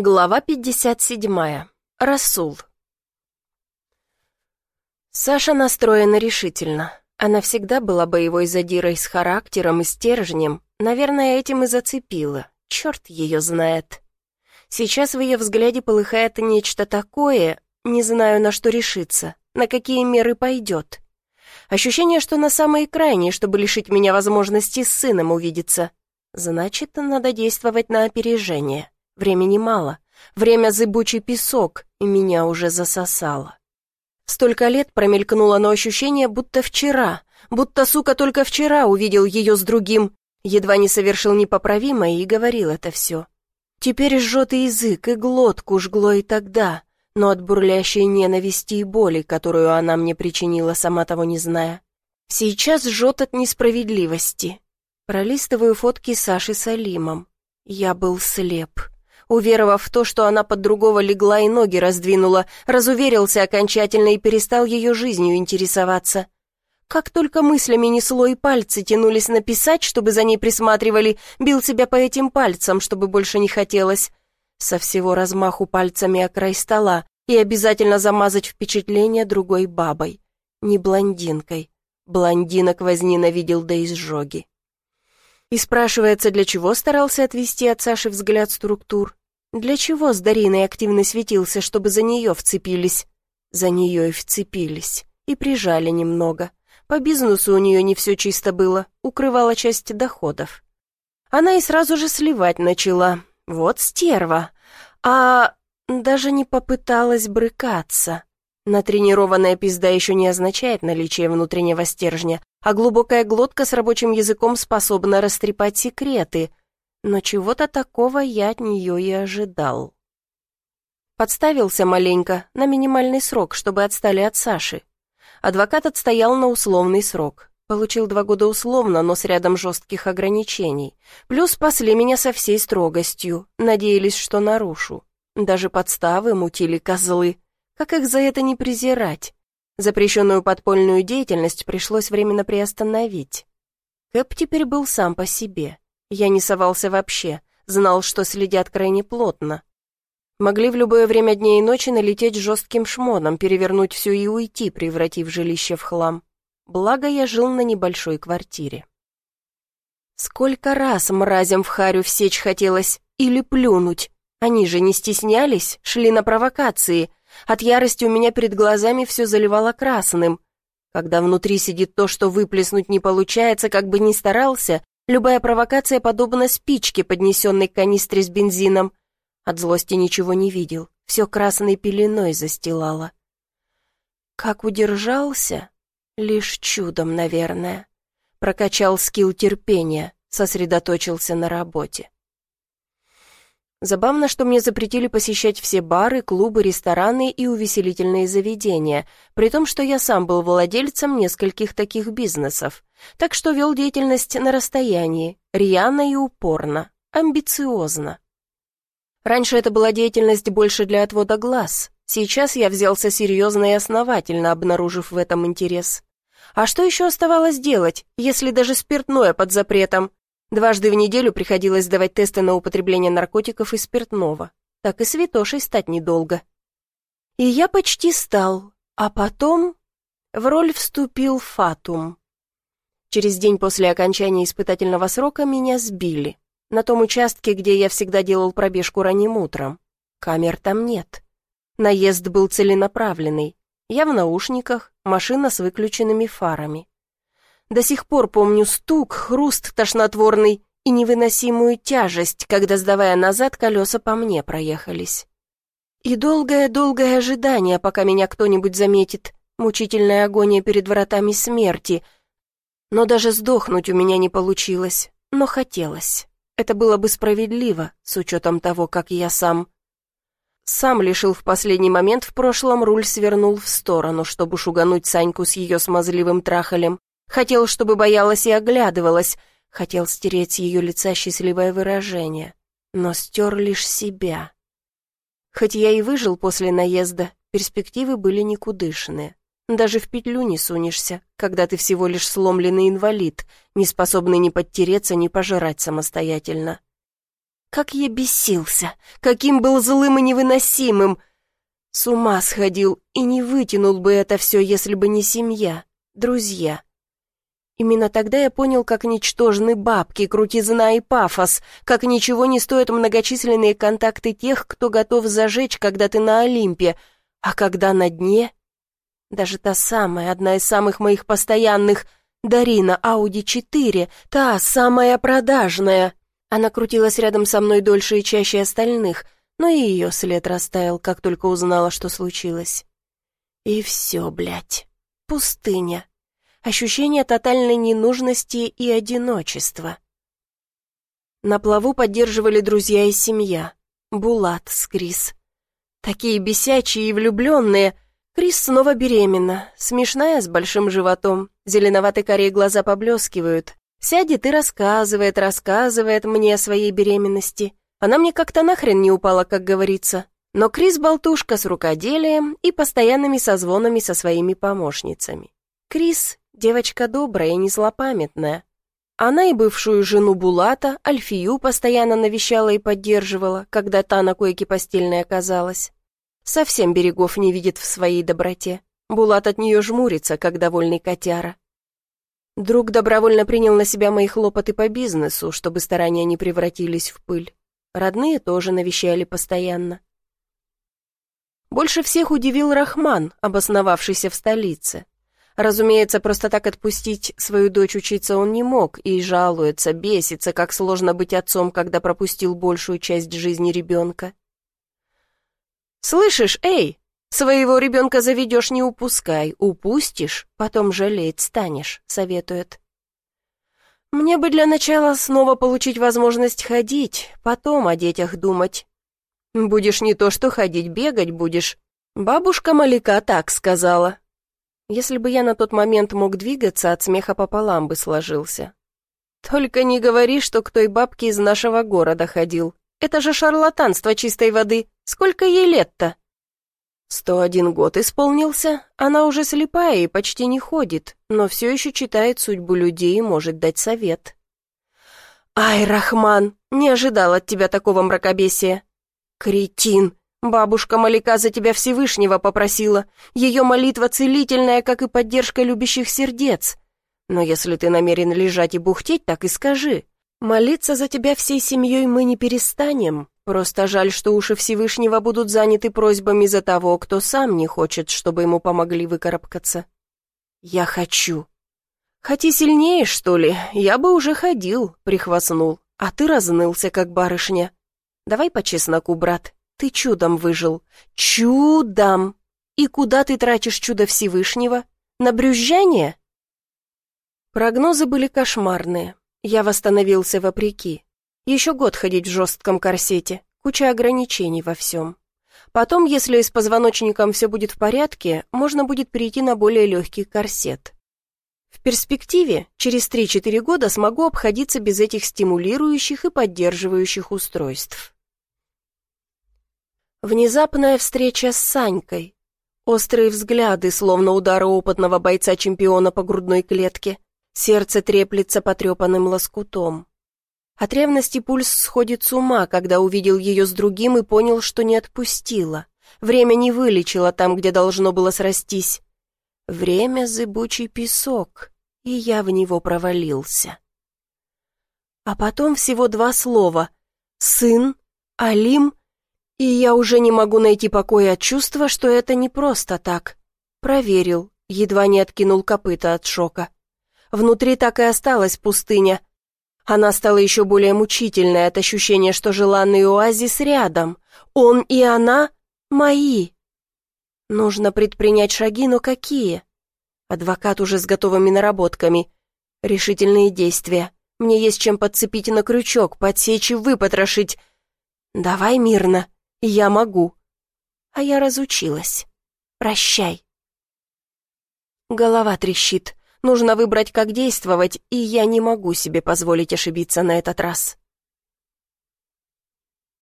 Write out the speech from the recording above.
Глава 57. Расул. Саша настроена решительно. Она всегда была боевой задирой с характером и стержнем. Наверное, этим и зацепила. Черт ее знает. Сейчас в ее взгляде полыхает нечто такое, не знаю, на что решиться, на какие меры пойдет. Ощущение, что на самой крайней, чтобы лишить меня возможности с сыном увидеться. Значит, надо действовать на опережение. Времени мало. Время зыбучий песок, и меня уже засосало. Столько лет промелькнуло, но ощущение, будто вчера, будто, сука, только вчера увидел ее с другим, едва не совершил непоправимое и говорил это все. Теперь жжет и язык, и глотку жгло и тогда, но от бурлящей ненависти и боли, которую она мне причинила, сама того не зная. Сейчас жжет от несправедливости. Пролистываю фотки Саши с Алимом. Я был слеп. Уверовав в то, что она под другого легла и ноги раздвинула, разуверился окончательно и перестал ее жизнью интересоваться. Как только мыслями несло и пальцы тянулись написать, чтобы за ней присматривали, бил себя по этим пальцам, чтобы больше не хотелось. Со всего размаху пальцами о край стола и обязательно замазать впечатление другой бабой. Не блондинкой. Блондинок возненавидел до изжоги. И спрашивается, для чего старался отвести от Саши взгляд структур? Для чего с Дариной активно светился, чтобы за нее вцепились? За нее и вцепились. И прижали немного. По бизнесу у нее не все чисто было, укрывала часть доходов. Она и сразу же сливать начала. Вот стерва. А даже не попыталась брыкаться. Натренированная пизда еще не означает наличие внутреннего стержня, а глубокая глотка с рабочим языком способна растрепать секреты, но чего-то такого я от нее и ожидал. Подставился маленько, на минимальный срок, чтобы отстали от Саши. Адвокат отстоял на условный срок. Получил два года условно, но с рядом жестких ограничений. Плюс спасли меня со всей строгостью, надеялись, что нарушу. Даже подставы мутили козлы. Как их за это не презирать? Запрещенную подпольную деятельность пришлось временно приостановить. Кэп теперь был сам по себе. Я не совался вообще, знал, что следят крайне плотно. Могли в любое время дня и ночи налететь жестким шмоном, перевернуть все и уйти, превратив жилище в хлам. Благо, я жил на небольшой квартире. Сколько раз мразям в харю всечь хотелось или плюнуть. Они же не стеснялись, шли на провокации. От ярости у меня перед глазами все заливало красным. Когда внутри сидит то, что выплеснуть не получается, как бы ни старался, Любая провокация подобна спичке, поднесенной к канистре с бензином. От злости ничего не видел, все красной пеленой застилало. Как удержался? Лишь чудом, наверное. Прокачал скилл терпения, сосредоточился на работе. Забавно, что мне запретили посещать все бары, клубы, рестораны и увеселительные заведения, при том, что я сам был владельцем нескольких таких бизнесов. Так что вел деятельность на расстоянии, рьяно и упорно, амбициозно. Раньше это была деятельность больше для отвода глаз. Сейчас я взялся серьезно и основательно, обнаружив в этом интерес. А что еще оставалось делать, если даже спиртное под запретом? Дважды в неделю приходилось сдавать тесты на употребление наркотиков и спиртного. Так и святошей стать недолго. И я почти стал, а потом в роль вступил Фатум. Через день после окончания испытательного срока меня сбили. На том участке, где я всегда делал пробежку ранним утром. Камер там нет. Наезд был целенаправленный. Я в наушниках, машина с выключенными фарами. До сих пор помню стук, хруст тошнотворный и невыносимую тяжесть, когда, сдавая назад, колеса по мне проехались. И долгое-долгое ожидание, пока меня кто-нибудь заметит, мучительная агония перед вратами смерти. Но даже сдохнуть у меня не получилось, но хотелось. Это было бы справедливо, с учетом того, как я сам... Сам лишил в последний момент, в прошлом руль свернул в сторону, чтобы шугануть Саньку с ее смазливым трахалем. Хотел, чтобы боялась и оглядывалась. Хотел стереть с ее лица счастливое выражение. Но стер лишь себя. Хоть я и выжил после наезда, перспективы были никудышные. Даже в петлю не сунешься, когда ты всего лишь сломленный инвалид, не способный ни подтереться, ни пожирать самостоятельно. Как я бесился, каким был злым и невыносимым. С ума сходил и не вытянул бы это все, если бы не семья, друзья. Именно тогда я понял, как ничтожны бабки, крутизна и пафос, как ничего не стоят многочисленные контакты тех, кто готов зажечь, когда ты на Олимпе, а когда на дне... Даже та самая, одна из самых моих постоянных, Дарина Ауди 4, та самая продажная. Она крутилась рядом со мной дольше и чаще остальных, но и ее след растаял, как только узнала, что случилось. И все, блядь, пустыня. Ощущение тотальной ненужности и одиночества. На плаву поддерживали друзья и семья. Булат с Крис. Такие бесячие и влюбленные. Крис снова беременна, смешная, с большим животом. Зеленоватые корей глаза поблескивают. Сядет и рассказывает, рассказывает мне о своей беременности. Она мне как-то нахрен не упала, как говорится. Но Крис болтушка с рукоделием и постоянными созвонами со своими помощницами. Крис Девочка добрая и не злопамятная. Она и бывшую жену Булата, Альфию, постоянно навещала и поддерживала, когда та на койке постельной оказалась. Совсем берегов не видит в своей доброте. Булат от нее жмурится, как довольный котяра. Друг добровольно принял на себя мои хлопоты по бизнесу, чтобы старания не превратились в пыль. Родные тоже навещали постоянно. Больше всех удивил Рахман, обосновавшийся в столице. Разумеется, просто так отпустить свою дочь учиться он не мог и жалуется, бесится, как сложно быть отцом, когда пропустил большую часть жизни ребенка. «Слышишь, эй, своего ребенка заведешь, не упускай, упустишь, потом жалеть станешь», — советует. «Мне бы для начала снова получить возможность ходить, потом о детях думать. Будешь не то что ходить, бегать будешь. Бабушка Малика так сказала, если бы я на тот момент мог двигаться, от смеха пополам бы сложился. Только не говори, что к той бабке из нашего города ходил. Это же шарлатанство чистой воды. Сколько ей лет-то? Сто один год исполнился, она уже слепая и почти не ходит, но все еще читает судьбу людей и может дать совет. «Ай, Рахман, не ожидал от тебя такого мракобесия!» «Кретин! Бабушка Малика за тебя Всевышнего попросила. Ее молитва целительная, как и поддержка любящих сердец. Но если ты намерен лежать и бухтеть, так и скажи. Молиться за тебя всей семьей мы не перестанем. Просто жаль, что уши Всевышнего будут заняты просьбами за того, кто сам не хочет, чтобы ему помогли выкарабкаться. Я хочу. Хоти сильнее, что ли? Я бы уже ходил, прихвастнул. А ты разнылся, как барышня. Давай по чесноку, брат. Ты чудом выжил. Чудом! И куда ты тратишь чудо Всевышнего? На брюзжание? Прогнозы были кошмарные. Я восстановился вопреки. Еще год ходить в жестком корсете, куча ограничений во всем. Потом, если с позвоночником все будет в порядке, можно будет перейти на более легкий корсет. В перспективе, через 3-4 года смогу обходиться без этих стимулирующих и поддерживающих устройств. Внезапная встреча с Санькой. Острые взгляды, словно удары опытного бойца-чемпиона по грудной клетке. Сердце треплется потрепанным лоскутом. От ревности пульс сходит с ума, когда увидел ее с другим и понял, что не отпустила. Время не вылечило там, где должно было срастись. Время — зыбучий песок, и я в него провалился. А потом всего два слова. Сын, Алим и я уже не могу найти покоя от чувства, что это не просто так. Проверил, едва не откинул копыта от шока. Внутри так и осталась пустыня. Она стала еще более мучительной от ощущения, что желанный оазис рядом. Он и она мои. Нужно предпринять шаги, но какие? Адвокат уже с готовыми наработками. Решительные действия. Мне есть чем подцепить на крючок, подсечь и выпотрошить. Давай мирно. Я могу. А я разучилась. Прощай. Голова трещит. Нужно выбрать, как действовать, и я не могу себе позволить ошибиться на этот раз.